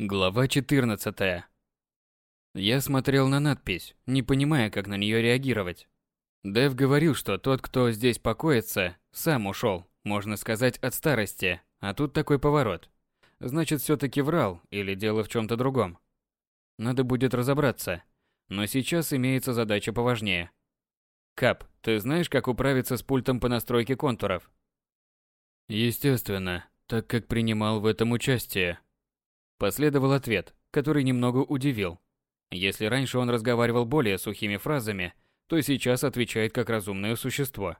Глава 14. Я смотрел на надпись, не понимая, как на нее реагировать. Дэв говорил, что тот, кто здесь покоится, сам ушел, можно сказать, от старости, а тут такой поворот. Значит, все-таки врал или дело в чем-то другом. Надо будет разобраться. Но сейчас имеется задача поважнее. Кап, ты знаешь, как управиться с пультом по настройке контуров? Естественно, так как принимал в этом участие. Последовал ответ, который немного удивил. Если раньше он разговаривал более сухими фразами, то сейчас отвечает как разумное существо.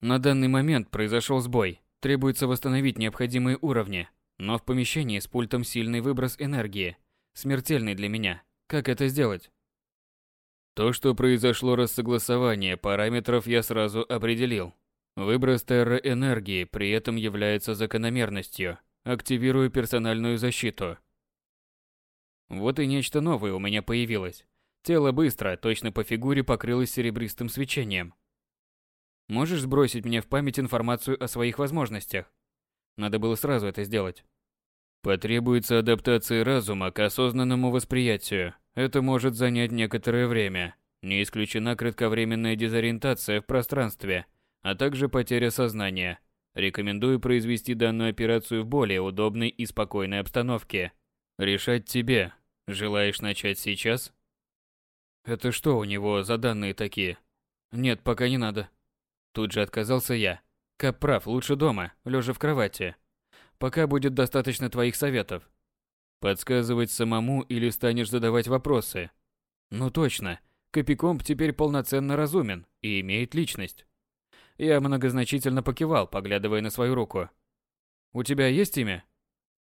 На данный момент произошел сбой. Требуется восстановить необходимые уровни, но в помещении с пультом сильный выброс энергии, смертельный для меня. Как это сделать? То, что произошло рассогласование параметров, я сразу определил. Выброс терроэнергии при этом является закономерностью – Активирую персональную защиту. Вот и нечто новое у меня появилось. Тело быстро, точно по фигуре покрылось серебристым свечением. Можешь сбросить мне в память информацию о своих возможностях? Надо было сразу это сделать. Потребуется адаптация разума к осознанному восприятию. Это может занять некоторое время. Не исключена кратковременная дезориентация в пространстве, а также потеря сознания – Рекомендую произвести данную операцию в более удобной и спокойной обстановке. Решать тебе. Желаешь начать сейчас? Это что у него за данные такие? Нет, пока не надо. Тут же отказался я. Кап прав, лучше дома, лежа в кровати. Пока будет достаточно твоих советов. Подсказывать самому или станешь задавать вопросы? Ну точно, Капикомп теперь полноценно разумен и имеет личность. Я многозначительно покивал, поглядывая на свою руку. «У тебя есть имя?»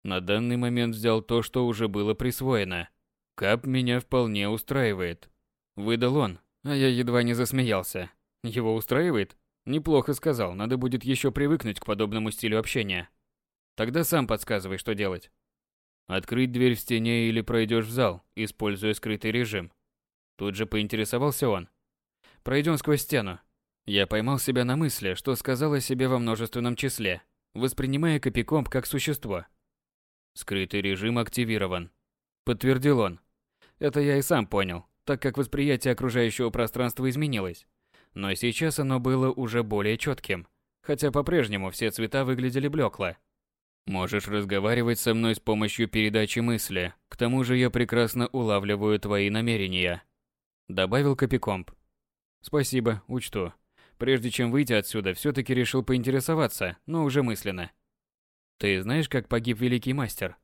На данный момент взял то, что уже было присвоено. Кап меня вполне устраивает. Выдал он, а я едва не засмеялся. Его устраивает? Неплохо сказал, надо будет еще привыкнуть к подобному стилю общения. Тогда сам подсказывай, что делать. Открыть дверь в стене или пройдешь в зал, используя скрытый режим. Тут же поинтересовался он. Пройдем сквозь стену. Я поймал себя на мысли, что сказал о себе во множественном числе, воспринимая Копикомп как существо. Скрытый режим активирован. Подтвердил он. Это я и сам понял, так как восприятие окружающего пространства изменилось. Но сейчас оно было уже более четким, хотя по-прежнему все цвета выглядели блекло. Можешь разговаривать со мной с помощью передачи мысли, к тому же я прекрасно улавливаю твои намерения. Добавил Копикомп. Спасибо, учту. Прежде чем выйти отсюда, все-таки решил поинтересоваться, но уже мысленно. Ты знаешь, как погиб великий мастер?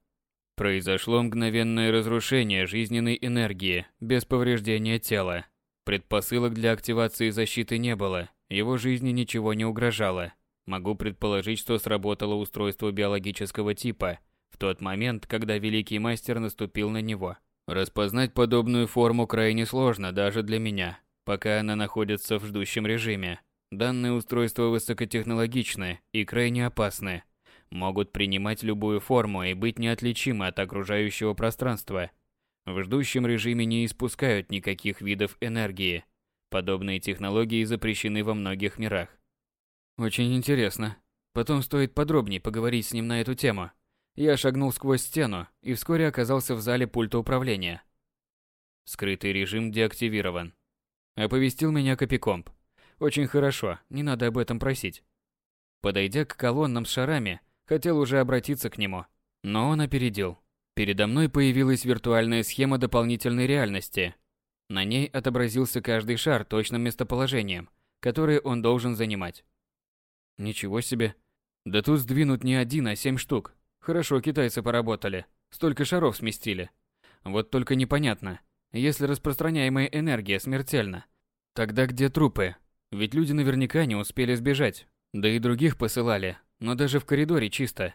Произошло мгновенное разрушение жизненной энергии, без повреждения тела. Предпосылок для активации защиты не было, его жизни ничего не угрожало. Могу предположить, что сработало устройство биологического типа в тот момент, когда великий мастер наступил на него. Распознать подобную форму крайне сложно даже для меня пока она находится в ждущем режиме. Данные устройства высокотехнологичны и крайне опасны. Могут принимать любую форму и быть неотличимы от окружающего пространства. В ждущем режиме не испускают никаких видов энергии. Подобные технологии запрещены во многих мирах. Очень интересно. Потом стоит подробнее поговорить с ним на эту тему. Я шагнул сквозь стену и вскоре оказался в зале пульта управления. Скрытый режим деактивирован. Оповестил меня Копикомп. Очень хорошо, не надо об этом просить. Подойдя к колоннам с шарами, хотел уже обратиться к нему, но он опередил. Передо мной появилась виртуальная схема дополнительной реальности. На ней отобразился каждый шар точным местоположением, которое он должен занимать. Ничего себе. Да тут сдвинут не один, а семь штук. Хорошо китайцы поработали. Столько шаров сместили. Вот только непонятно, если распространяемая энергия смертельна. Тогда где трупы? Ведь люди наверняка не успели сбежать. Да и других посылали, но даже в коридоре чисто.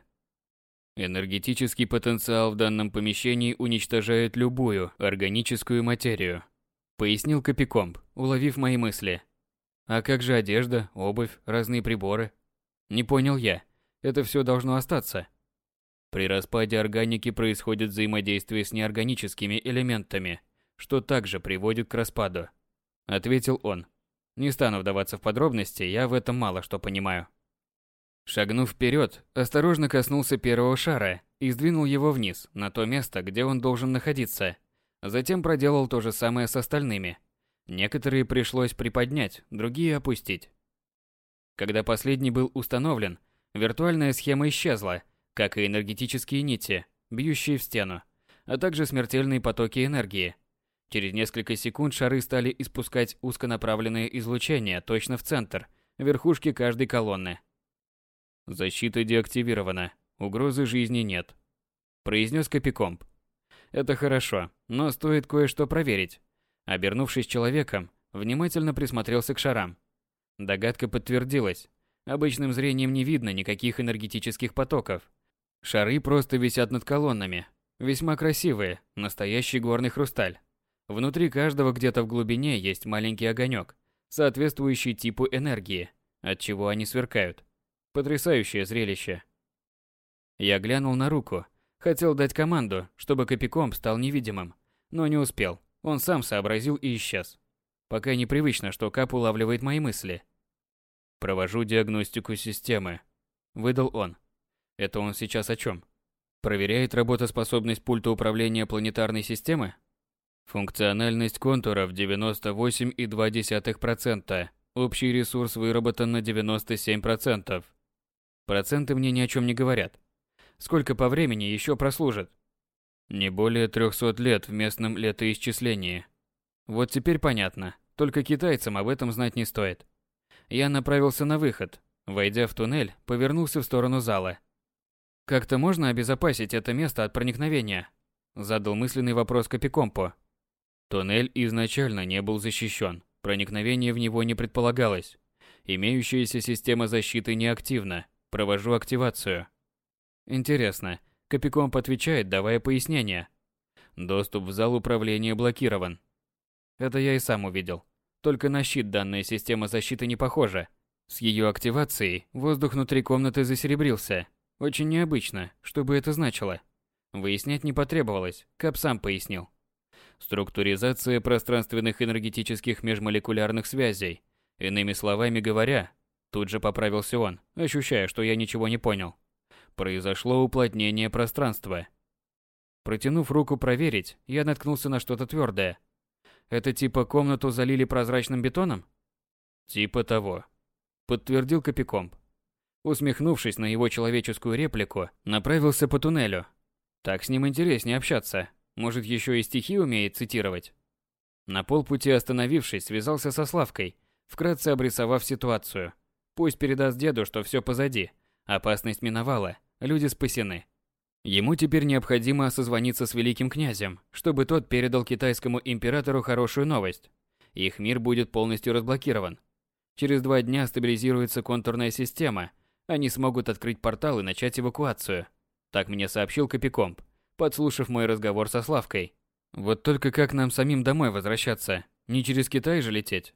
Энергетический потенциал в данном помещении уничтожает любую органическую материю, пояснил Копикомб, уловив мои мысли. А как же одежда, обувь, разные приборы? Не понял я. Это все должно остаться. При распаде органики происходит взаимодействие с неорганическими элементами, что также приводит к распаду. Ответил он. Не стану вдаваться в подробности, я в этом мало что понимаю. Шагнув вперед, осторожно коснулся первого шара и сдвинул его вниз, на то место, где он должен находиться. Затем проделал то же самое с остальными. Некоторые пришлось приподнять, другие опустить. Когда последний был установлен, виртуальная схема исчезла, как и энергетические нити, бьющие в стену, а также смертельные потоки энергии. Через несколько секунд шары стали испускать узконаправленное излучение точно в центр, верхушки каждой колонны. Защита деактивирована. Угрозы жизни нет. Произнес Капикомп. Это хорошо, но стоит кое-что проверить. Обернувшись человеком, внимательно присмотрелся к шарам. Догадка подтвердилась. Обычным зрением не видно никаких энергетических потоков. Шары просто висят над колоннами. Весьма красивые, настоящий горный хрусталь. Внутри каждого где-то в глубине есть маленький огонек, соответствующий типу энергии, от чего они сверкают. Потрясающее зрелище. Я глянул на руку, хотел дать команду, чтобы Копиком стал невидимым, но не успел. Он сам сообразил и исчез. Пока непривычно, что Кап улавливает мои мысли. Провожу диагностику системы, выдал он. Это он сейчас о чем? Проверяет работоспособность пульта управления планетарной системы? Функциональность контуров 98,2%. Общий ресурс выработан на 97%. Проценты мне ни о чем не говорят. Сколько по времени еще прослужит? Не более 300 лет в местном летоисчислении. Вот теперь понятно. Только китайцам об этом знать не стоит. Я направился на выход. Войдя в туннель, повернулся в сторону зала. Как-то можно обезопасить это место от проникновения? Задал мысленный вопрос Капикомпо. Туннель изначально не был защищен. Проникновение в него не предполагалось. Имеющаяся система защиты неактивна. Провожу активацию. Интересно, Копикомп отвечает, давая пояснение. Доступ в зал управления блокирован. Это я и сам увидел. Только на щит данная система защиты не похожа. С ее активацией воздух внутри комнаты засеребрился. Очень необычно, что бы это значило. Выяснять не потребовалось, Кап сам пояснил. Структуризация пространственных энергетических межмолекулярных связей. Иными словами говоря, Тут же поправился он, ощущая, что я ничего не понял. Произошло уплотнение пространства. Протянув руку проверить, я наткнулся на что-то твердое. Это типа комнату залили прозрачным бетоном? Типа того. Подтвердил Копикомп. Усмехнувшись на его человеческую реплику, направился по туннелю. Так с ним интереснее общаться. Может, еще и стихи умеет цитировать. На полпути остановившись, связался со Славкой, вкратце обрисовав ситуацию. Пусть передаст деду, что все позади. Опасность миновала, люди спасены. Ему теперь необходимо созвониться с великим князем, чтобы тот передал китайскому императору хорошую новость. Их мир будет полностью разблокирован. Через два дня стабилизируется контурная система. Они смогут открыть портал и начать эвакуацию. Так мне сообщил Копикомп, подслушав мой разговор со Славкой. Вот только как нам самим домой возвращаться? Не через Китай же лететь?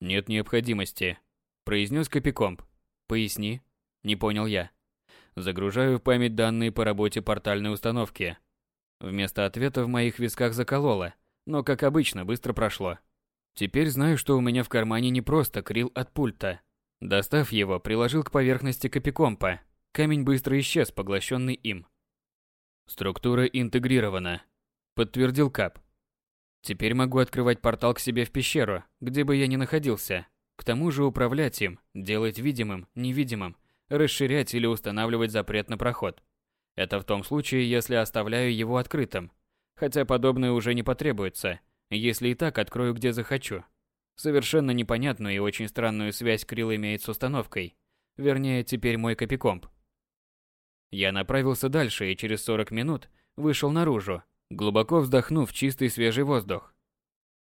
Нет необходимости произнес Копикомп. Поясни. Не понял я. Загружаю в память данные по работе портальной установки. Вместо ответа в моих висках закололо, но, как обычно, быстро прошло. Теперь знаю, что у меня в кармане не просто крил от пульта. Достав его, приложил к поверхности копикомпа. Камень быстро исчез, поглощенный им. Структура интегрирована, подтвердил Кап. Теперь могу открывать портал к себе в пещеру, где бы я ни находился. К тому же управлять им, делать видимым, невидимым, расширять или устанавливать запрет на проход. Это в том случае, если оставляю его открытым. Хотя подобное уже не потребуется, если и так открою где захочу. Совершенно непонятную и очень странную связь Крил имеет с установкой. Вернее, теперь мой копикомп. Я направился дальше и через 40 минут вышел наружу, глубоко вздохнув чистый свежий воздух.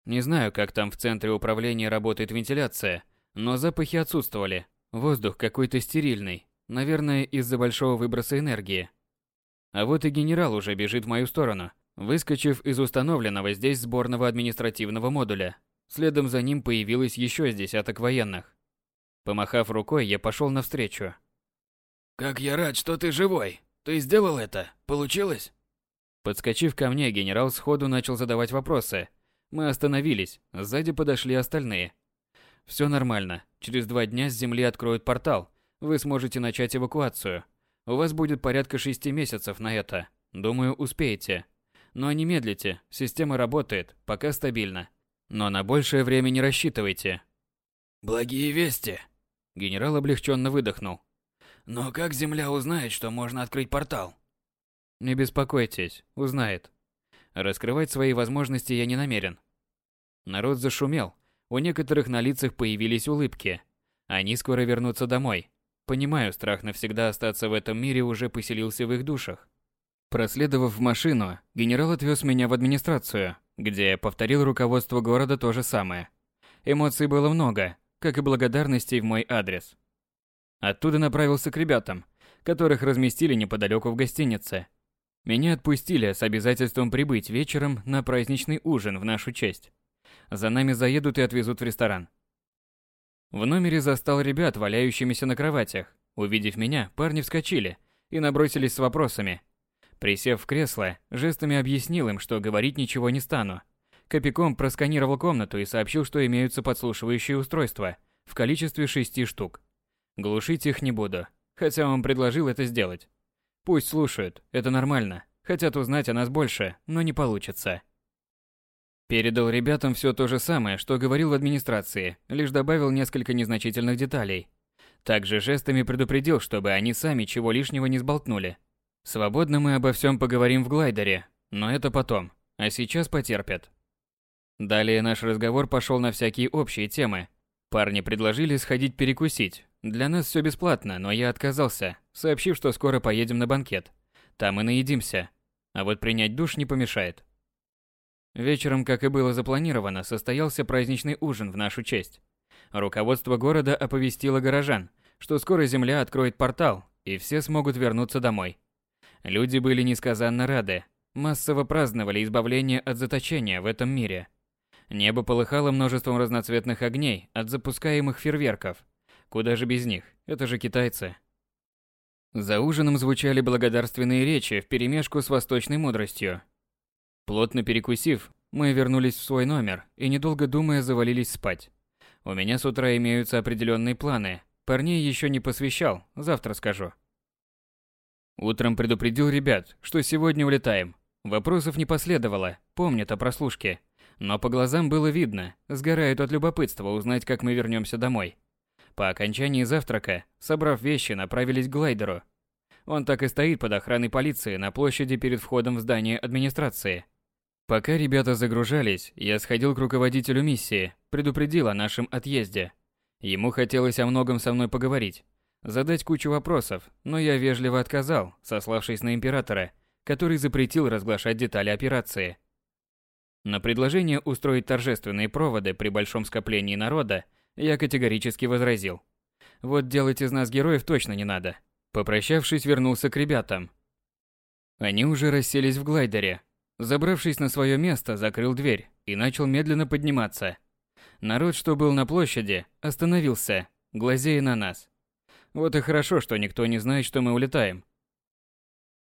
Не знаю, как там в центре управления работает вентиляция, но запахи отсутствовали. Воздух какой-то стерильный, наверное, из-за большого выброса энергии. А вот и генерал уже бежит в мою сторону, выскочив из установленного здесь сборного административного модуля. Следом за ним появилось еще с десяток военных. Помахав рукой, я пошел навстречу. «Как я рад, что ты живой! Ты сделал это? Получилось?» Подскочив ко мне, генерал сходу начал задавать вопросы, мы остановились, сзади подошли остальные. Все нормально. Через два дня с земли откроют портал. Вы сможете начать эвакуацию. У вас будет порядка шести месяцев на это. Думаю, успеете. Но не медлите, система работает, пока стабильно. Но на большее время не рассчитывайте. Благие вести. Генерал облегченно выдохнул. Но как Земля узнает, что можно открыть портал? Не беспокойтесь, узнает. Раскрывать свои возможности я не намерен. Народ зашумел. У некоторых на лицах появились улыбки. Они скоро вернутся домой. Понимаю, страх навсегда остаться в этом мире уже поселился в их душах. Проследовав в машину, генерал отвез меня в администрацию, где я повторил руководству города то же самое. Эмоций было много, как и благодарностей в мой адрес. Оттуда направился к ребятам, которых разместили неподалеку в гостинице. Меня отпустили с обязательством прибыть вечером на праздничный ужин в нашу честь. За нами заедут и отвезут в ресторан. В номере застал ребят, валяющимися на кроватях. Увидев меня, парни вскочили и набросились с вопросами. Присев в кресло, жестами объяснил им, что говорить ничего не стану. Копиком просканировал комнату и сообщил, что имеются подслушивающие устройства в количестве шести штук. Глушить их не буду, хотя он предложил это сделать. Пусть слушают, это нормально. Хотят узнать о нас больше, но не получится. Передал ребятам все то же самое, что говорил в администрации, лишь добавил несколько незначительных деталей. Также жестами предупредил, чтобы они сами чего лишнего не сболтнули. Свободно мы обо всем поговорим в глайдере, но это потом, а сейчас потерпят. Далее наш разговор пошел на всякие общие темы. Парни предложили сходить перекусить. Для нас все бесплатно, но я отказался, сообщив, что скоро поедем на банкет. Там и наедимся. А вот принять душ не помешает. Вечером, как и было запланировано, состоялся праздничный ужин в нашу честь. Руководство города оповестило горожан, что скоро Земля откроет портал, и все смогут вернуться домой. Люди были несказанно рады, массово праздновали избавление от заточения в этом мире. Небо полыхало множеством разноцветных огней от запускаемых фейерверков. Куда же без них, это же китайцы. За ужином звучали благодарственные речи вперемешку с восточной мудростью, Плотно перекусив, мы вернулись в свой номер и, недолго думая, завалились спать. У меня с утра имеются определенные планы. Парней еще не посвящал, завтра скажу. Утром предупредил ребят, что сегодня улетаем. Вопросов не последовало, помнят о прослушке. Но по глазам было видно, сгорают от любопытства узнать, как мы вернемся домой. По окончании завтрака, собрав вещи, направились к глайдеру. Он так и стоит под охраной полиции на площади перед входом в здание администрации. Пока ребята загружались, я сходил к руководителю миссии, предупредил о нашем отъезде. Ему хотелось о многом со мной поговорить, задать кучу вопросов, но я вежливо отказал, сославшись на императора, который запретил разглашать детали операции. На предложение устроить торжественные проводы при большом скоплении народа я категорически возразил. Вот делать из нас героев точно не надо. Попрощавшись, вернулся к ребятам. Они уже расселись в глайдере, Забравшись на свое место, закрыл дверь и начал медленно подниматься. Народ, что был на площади, остановился, глазея на нас. Вот и хорошо, что никто не знает, что мы улетаем.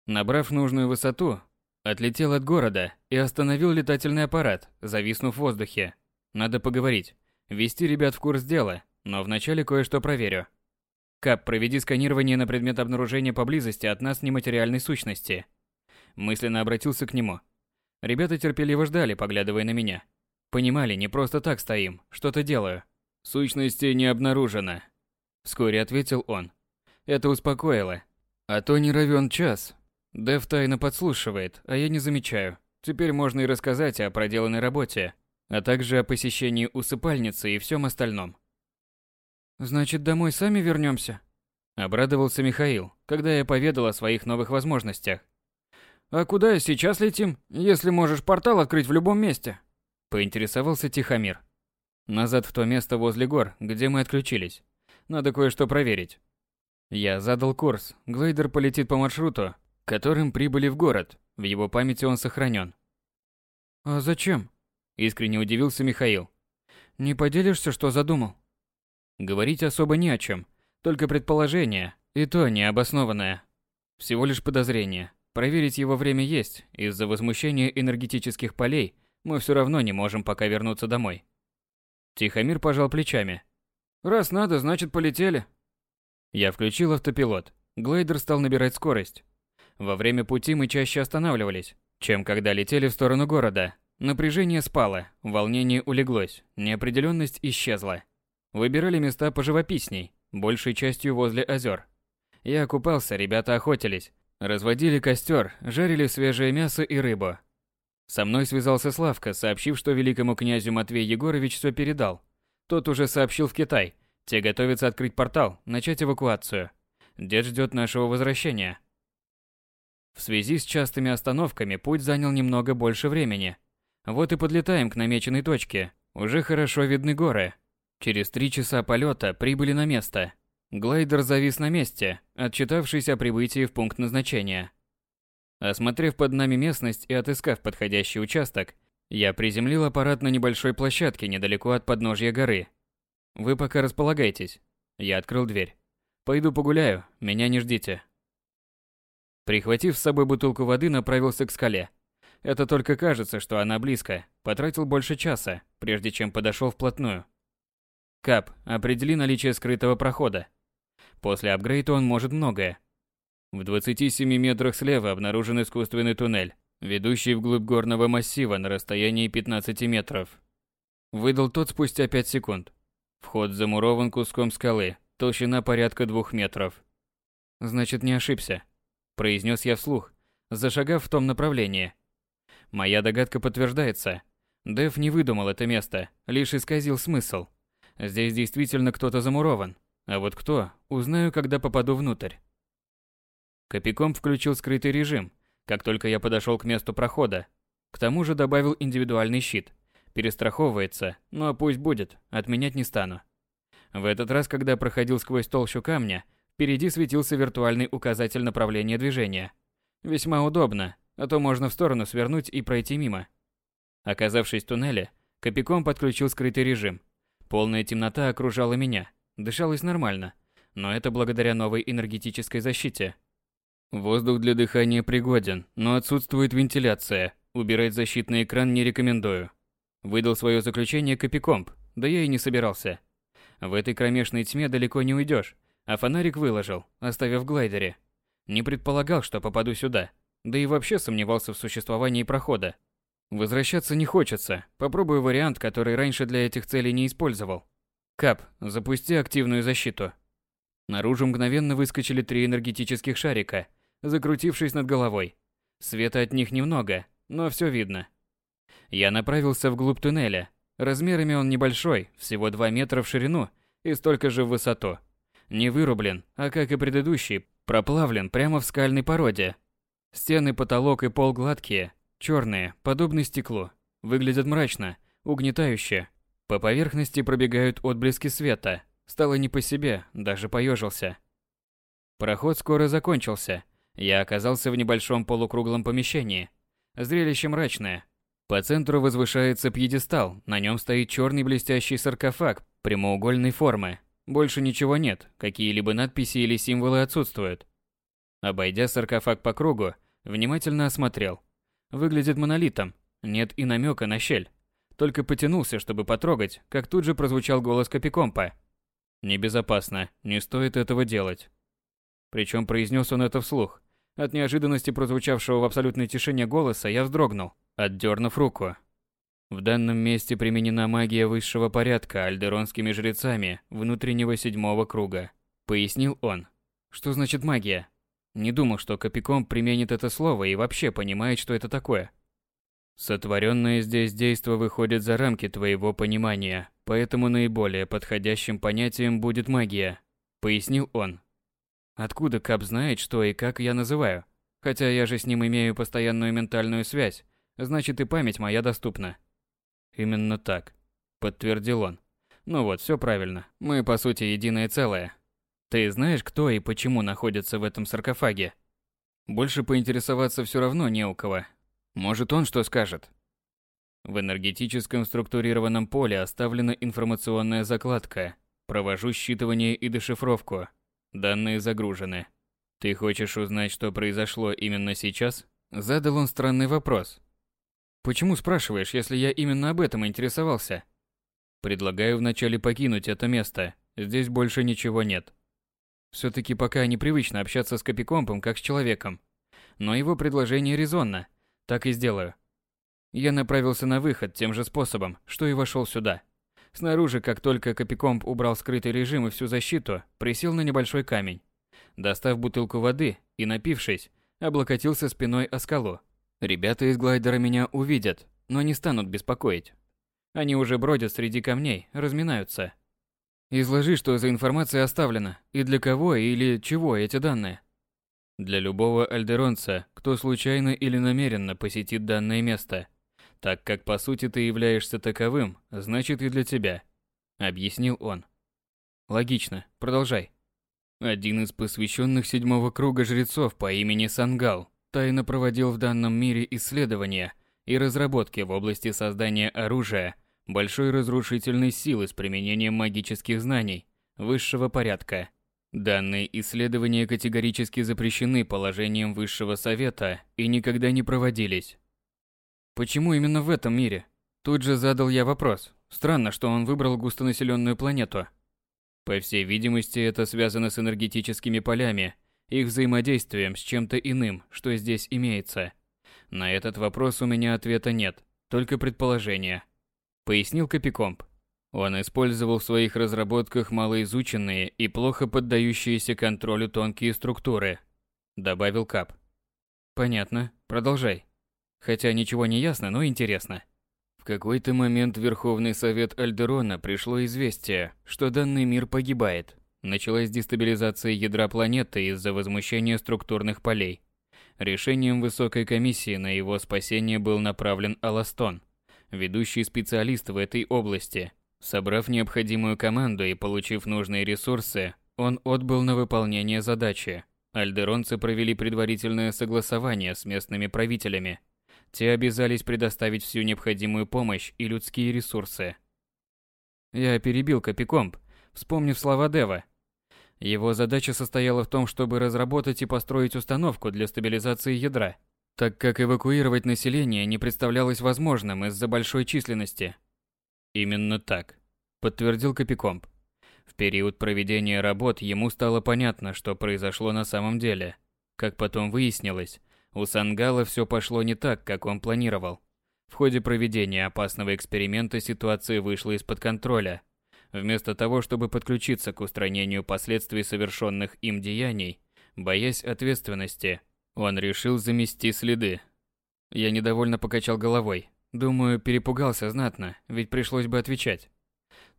Набрав нужную высоту, отлетел от города и остановил летательный аппарат, зависнув в воздухе. Надо поговорить, ввести ребят в курс дела, но вначале кое-что проверю. Кап, проведи сканирование на предмет обнаружения поблизости от нас нематериальной сущности. Мысленно обратился к нему. Ребята терпеливо ждали, поглядывая на меня. Понимали, не просто так стоим, что-то делаю. Сущности не обнаружено. Вскоре ответил он. Это успокоило. А то не равен час. Дэв тайно подслушивает, а я не замечаю. Теперь можно и рассказать о проделанной работе, а также о посещении усыпальницы и всем остальном. «Значит, домой сами вернемся? Обрадовался Михаил, когда я поведал о своих новых возможностях. «А куда сейчас летим, если можешь портал открыть в любом месте?» Поинтересовался Тихомир. «Назад в то место возле гор, где мы отключились. Надо кое-что проверить». Я задал курс. Глейдер полетит по маршруту, которым прибыли в город. В его памяти он сохранен. «А зачем?» Искренне удивился Михаил. «Не поделишься, что задумал?» Говорить особо не о чем. Только предположение, и то необоснованное. Всего лишь подозрение. Проверить его время есть, из-за возмущения энергетических полей мы все равно не можем пока вернуться домой. Тихомир пожал плечами. Раз надо, значит полетели. Я включил автопилот. Глайдер стал набирать скорость. Во время пути мы чаще останавливались, чем когда летели в сторону города. Напряжение спало, волнение улеглось, неопределенность исчезла. Выбирали места поживописней, большей частью возле озер. Я купался, ребята охотились, разводили костер, жарили свежее мясо и рыбу. Со мной связался Славка, сообщив, что великому князю Матвей Егорович все передал. Тот уже сообщил в Китай. Те готовятся открыть портал, начать эвакуацию. Дед ждет нашего возвращения. В связи с частыми остановками путь занял немного больше времени. Вот и подлетаем к намеченной точке. Уже хорошо видны горы. Через три часа полета прибыли на место. Глайдер завис на месте, отчитавшись о прибытии в пункт назначения. Осмотрев под нами местность и отыскав подходящий участок, я приземлил аппарат на небольшой площадке недалеко от подножья горы. Вы пока располагайтесь. Я открыл дверь. Пойду погуляю, меня не ждите. Прихватив с собой бутылку воды, направился к скале. Это только кажется, что она близко. Потратил больше часа, прежде чем подошел вплотную. Кап, определи наличие скрытого прохода. После апгрейда он может многое. В 27 метрах слева обнаружен искусственный туннель, ведущий вглубь горного массива на расстоянии 15 метров. Выдал тот спустя 5 секунд. Вход замурован куском скалы, толщина порядка двух метров. Значит, не ошибся произнес я вслух, зашагав в том направлении. Моя догадка подтверждается. Дэв не выдумал это место, лишь исказил смысл. Здесь действительно кто-то замурован. А вот кто, узнаю, когда попаду внутрь. Копиком включил скрытый режим, как только я подошел к месту прохода. К тому же добавил индивидуальный щит. Перестраховывается, но ну а пусть будет, отменять не стану. В этот раз, когда проходил сквозь толщу камня, Впереди светился виртуальный указатель направления движения. Весьма удобно, а то можно в сторону свернуть и пройти мимо. Оказавшись в туннеле, Копиком подключил скрытый режим. Полная темнота окружала меня. Дышалось нормально, но это благодаря новой энергетической защите. Воздух для дыхания пригоден, но отсутствует вентиляция. Убирать защитный экран не рекомендую. Выдал свое заключение Копикомп, да я и не собирался. В этой кромешной тьме далеко не уйдешь, а фонарик выложил, оставив в глайдере. Не предполагал, что попаду сюда, да и вообще сомневался в существовании прохода. Возвращаться не хочется, попробую вариант, который раньше для этих целей не использовал. Кап, запусти активную защиту. Наружу мгновенно выскочили три энергетических шарика, закрутившись над головой. Света от них немного, но все видно. Я направился вглубь туннеля. Размерами он небольшой, всего 2 метра в ширину и столько же в высоту. Не вырублен, а как и предыдущий, проплавлен прямо в скальной породе. Стены, потолок и пол гладкие, черные, подобны стеклу. Выглядят мрачно, угнетающе. По поверхности пробегают отблески света. Стало не по себе, даже поежился. Проход скоро закончился. Я оказался в небольшом полукруглом помещении. Зрелище мрачное. По центру возвышается пьедестал, на нем стоит черный блестящий саркофаг прямоугольной формы, больше ничего нет, какие-либо надписи или символы отсутствуют. Обойдя саркофаг по кругу, внимательно осмотрел. Выглядит монолитом, нет и намека на щель. Только потянулся, чтобы потрогать, как тут же прозвучал голос Капикомпа. «Небезопасно, не стоит этого делать». Причем произнес он это вслух. От неожиданности прозвучавшего в абсолютной тишине голоса я вздрогнул, отдернув руку. В данном месте применена магия высшего порядка альдеронскими жрецами внутреннего седьмого круга, пояснил он. Что значит магия? Не думал, что Копиком применит это слово и вообще понимает, что это такое. Сотворенное здесь действо выходит за рамки твоего понимания, поэтому наиболее подходящим понятием будет магия, пояснил он. Откуда Кап знает, что и как я называю? Хотя я же с ним имею постоянную ментальную связь, значит и память моя доступна. Именно так, подтвердил он. Ну вот, все правильно. Мы по сути единое целое. Ты знаешь, кто и почему находится в этом саркофаге? Больше поинтересоваться все равно не у кого. Может, он что скажет? В энергетическом структурированном поле оставлена информационная закладка. Провожу считывание и дешифровку. Данные загружены. Ты хочешь узнать, что произошло именно сейчас? Задал он странный вопрос, Почему спрашиваешь, если я именно об этом интересовался? Предлагаю вначале покинуть это место. Здесь больше ничего нет. Все-таки пока непривычно общаться с Копикомпом как с человеком. Но его предложение резонно. Так и сделаю. Я направился на выход тем же способом, что и вошел сюда. Снаружи, как только Копикомп убрал скрытый режим и всю защиту, присел на небольшой камень. Достав бутылку воды и напившись, облокотился спиной о скалу. Ребята из глайдера меня увидят, но не станут беспокоить. Они уже бродят среди камней, разминаются. Изложи, что за информация оставлена, и для кого или чего эти данные. Для любого альдеронца, кто случайно или намеренно посетит данное место. Так как по сути ты являешься таковым, значит и для тебя. Объяснил он. Логично, продолжай. Один из посвященных седьмого круга жрецов по имени Сангал тайно проводил в данном мире исследования и разработки в области создания оружия большой разрушительной силы с применением магических знаний высшего порядка. Данные исследования категорически запрещены положением Высшего Совета и никогда не проводились. Почему именно в этом мире? Тут же задал я вопрос. Странно, что он выбрал густонаселенную планету. По всей видимости, это связано с энергетическими полями, их взаимодействием с чем-то иным, что здесь имеется. На этот вопрос у меня ответа нет, только предположение пояснил Копикомп. Он использовал в своих разработках малоизученные и плохо поддающиеся контролю тонкие структуры, добавил Кап. Понятно, продолжай. Хотя ничего не ясно, но интересно. В какой-то момент Верховный Совет Альдерона пришло известие, что данный мир погибает. Началась дестабилизация ядра планеты из-за возмущения структурных полей. Решением высокой комиссии на его спасение был направлен Аластон – ведущий специалист в этой области. Собрав необходимую команду и получив нужные ресурсы, он отбыл на выполнение задачи. Альдеронцы провели предварительное согласование с местными правителями. Те обязались предоставить всю необходимую помощь и людские ресурсы. Я перебил Копикомп, вспомнив слова Дева. Его задача состояла в том, чтобы разработать и построить установку для стабилизации ядра – так как эвакуировать население не представлялось возможным из-за большой численности. Именно так, подтвердил Копикомп. В период проведения работ ему стало понятно, что произошло на самом деле. Как потом выяснилось, у Сангала все пошло не так, как он планировал. В ходе проведения опасного эксперимента ситуация вышла из-под контроля. Вместо того, чтобы подключиться к устранению последствий совершенных им деяний, боясь ответственности, он решил замести следы. Я недовольно покачал головой. Думаю, перепугался знатно, ведь пришлось бы отвечать.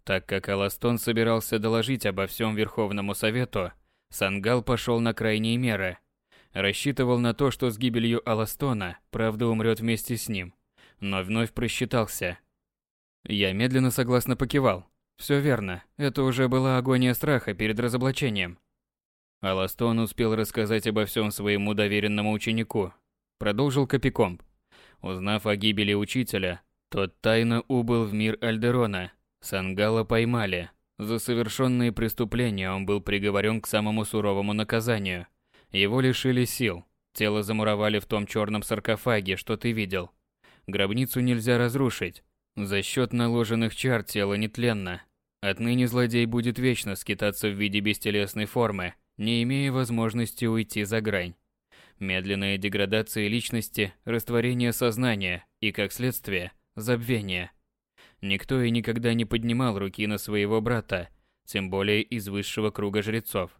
Так как Аластон собирался доложить обо всем Верховному Совету, Сангал пошел на крайние меры. Рассчитывал на то, что с гибелью Аластона правда умрет вместе с ним, но вновь просчитался. Я медленно согласно покивал. Все верно, это уже была агония страха перед разоблачением. Аластон успел рассказать обо всем своему доверенному ученику. Продолжил Копикомб. Узнав о гибели учителя, тот тайно убыл в мир Альдерона. Сангала поймали. За совершенные преступления он был приговорен к самому суровому наказанию. Его лишили сил. Тело замуровали в том черном саркофаге, что ты видел. Гробницу нельзя разрушить. За счет наложенных чар тело нетленно. Отныне злодей будет вечно скитаться в виде бестелесной формы – не имея возможности уйти за грань. Медленная деградация личности, растворение сознания и, как следствие, забвение. Никто и никогда не поднимал руки на своего брата, тем более из высшего круга жрецов.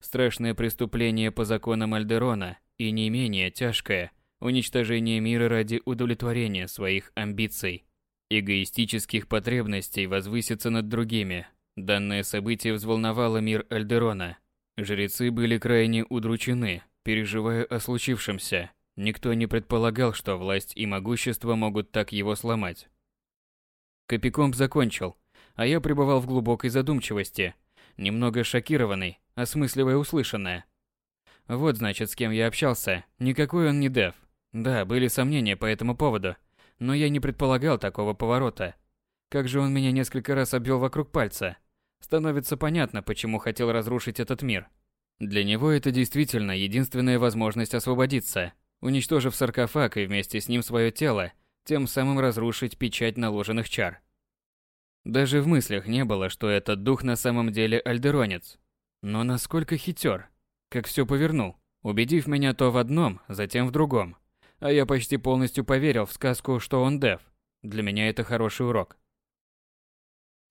Страшное преступление по законам Альдерона и не менее тяжкое – уничтожение мира ради удовлетворения своих амбиций, эгоистических потребностей возвыситься над другими. Данное событие взволновало мир Альдерона – Жрецы были крайне удручены, переживая о случившемся. Никто не предполагал, что власть и могущество могут так его сломать. Копикомб закончил, а я пребывал в глубокой задумчивости, немного шокированный, осмысливая услышанное. Вот значит, с кем я общался. Никакой он не дев. Да, были сомнения по этому поводу, но я не предполагал такого поворота. Как же он меня несколько раз обвел вокруг пальца. Становится понятно, почему хотел разрушить этот мир. Для него это действительно единственная возможность освободиться, уничтожив саркофаг и вместе с ним свое тело, тем самым разрушить печать наложенных чар. Даже в мыслях не было, что этот дух на самом деле альдеронец. Но насколько хитер, как все повернул, убедив меня то в одном, затем в другом. А я почти полностью поверил в сказку, что он дев. Для меня это хороший урок.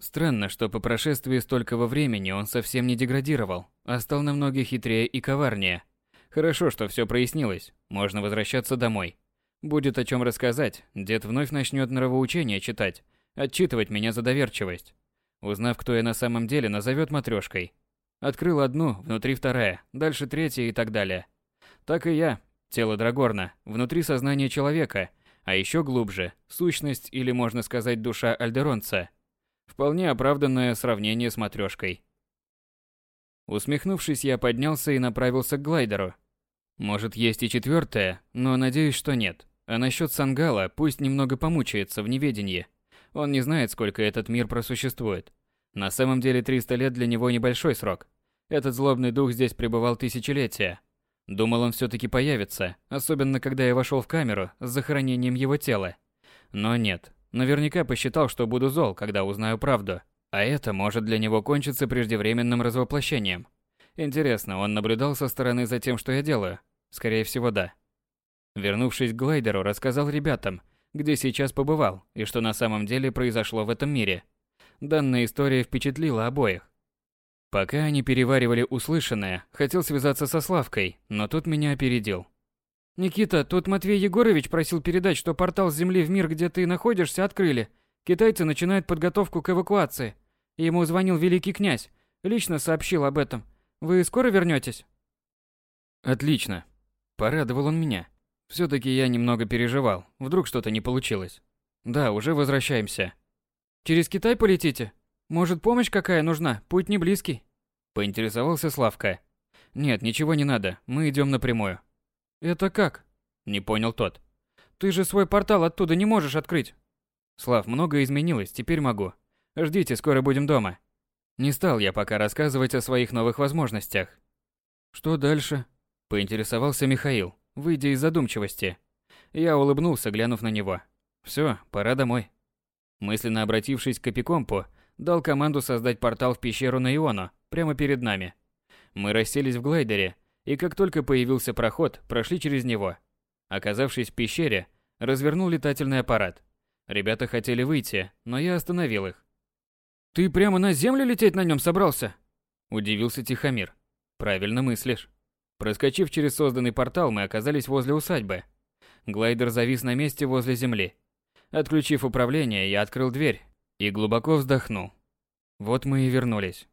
Странно, что по прошествии столького времени он совсем не деградировал, а стал намного хитрее и коварнее. Хорошо, что все прояснилось, можно возвращаться домой. Будет о чем рассказать, дед вновь начнет нравоучение читать, отчитывать меня за доверчивость. Узнав, кто я на самом деле, назовет матрешкой. Открыл одну, внутри вторая, дальше третья и так далее. Так и я, тело Драгорна, внутри сознания человека, а еще глубже, сущность или, можно сказать, душа Альдеронца – Вполне оправданное сравнение с матрешкой. Усмехнувшись, я поднялся и направился к глайдеру. Может, есть и четвертое, но надеюсь, что нет. А насчет Сангала пусть немного помучается в неведении. Он не знает, сколько этот мир просуществует. На самом деле 300 лет для него небольшой срок. Этот злобный дух здесь пребывал тысячелетия. Думал, он все-таки появится, особенно когда я вошел в камеру с захоронением его тела. Но нет, Наверняка посчитал, что буду зол, когда узнаю правду. А это может для него кончиться преждевременным развоплощением. Интересно, он наблюдал со стороны за тем, что я делаю? Скорее всего, да. Вернувшись к глайдеру, рассказал ребятам, где сейчас побывал и что на самом деле произошло в этом мире. Данная история впечатлила обоих. Пока они переваривали услышанное, хотел связаться со Славкой, но тут меня опередил. «Никита, тут Матвей Егорович просил передать, что портал с Земли в мир, где ты находишься, открыли. Китайцы начинают подготовку к эвакуации. Ему звонил великий князь. Лично сообщил об этом. Вы скоро вернетесь? Отлично. Порадовал он меня. Все-таки я немного переживал. Вдруг что-то не получилось. Да, уже возвращаемся. Через Китай полетите? Может, помощь какая нужна? Путь не близкий. Поинтересовался Славка. Нет, ничего не надо. Мы идем напрямую. «Это как?» – не понял тот. «Ты же свой портал оттуда не можешь открыть». «Слав, многое изменилось, теперь могу. Ждите, скоро будем дома». Не стал я пока рассказывать о своих новых возможностях. «Что дальше?» – поинтересовался Михаил, выйдя из задумчивости. Я улыбнулся, глянув на него. Все, пора домой. Мысленно обратившись к Капикомпу, дал команду создать портал в пещеру на Иону, прямо перед нами. Мы расселись в глайдере и как только появился проход, прошли через него. Оказавшись в пещере, развернул летательный аппарат. Ребята хотели выйти, но я остановил их. «Ты прямо на землю лететь на нем собрался?» Удивился Тихомир. «Правильно мыслишь». Проскочив через созданный портал, мы оказались возле усадьбы. Глайдер завис на месте возле земли. Отключив управление, я открыл дверь и глубоко вздохнул. Вот мы и вернулись.